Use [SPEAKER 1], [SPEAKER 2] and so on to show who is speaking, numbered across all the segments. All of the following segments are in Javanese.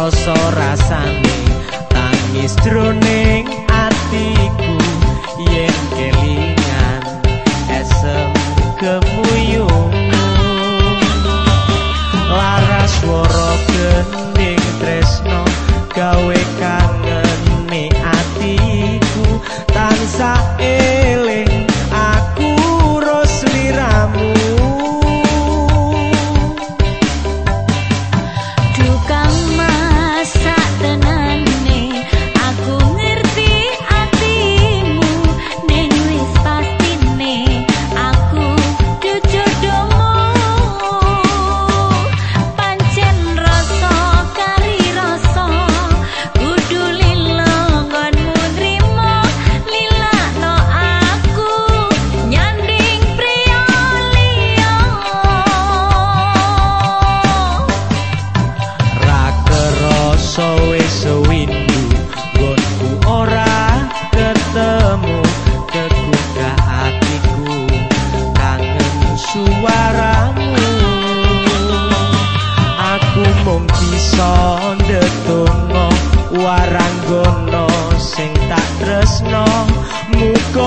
[SPEAKER 1] rasa rasane. Tangis droning atiku yen kelingan esem kemuyung laras woro gening tresno gawe kangen atiku. Tansah eling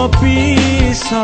[SPEAKER 1] muga bisa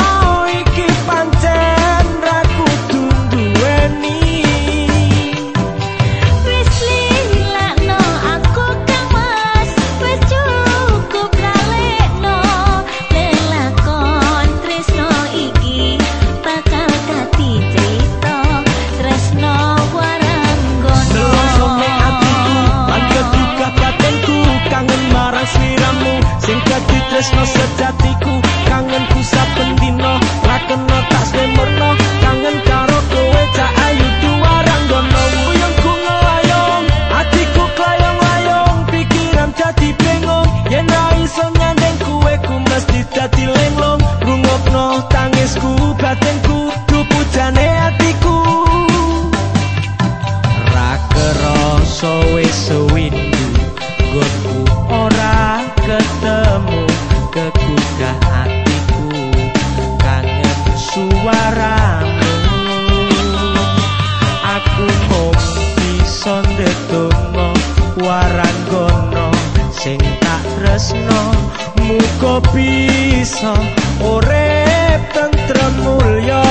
[SPEAKER 1] suaramu. Aku mung bisa ndedonga waranggono sing tak tresno. Muga bisa. Urip tentrem mulya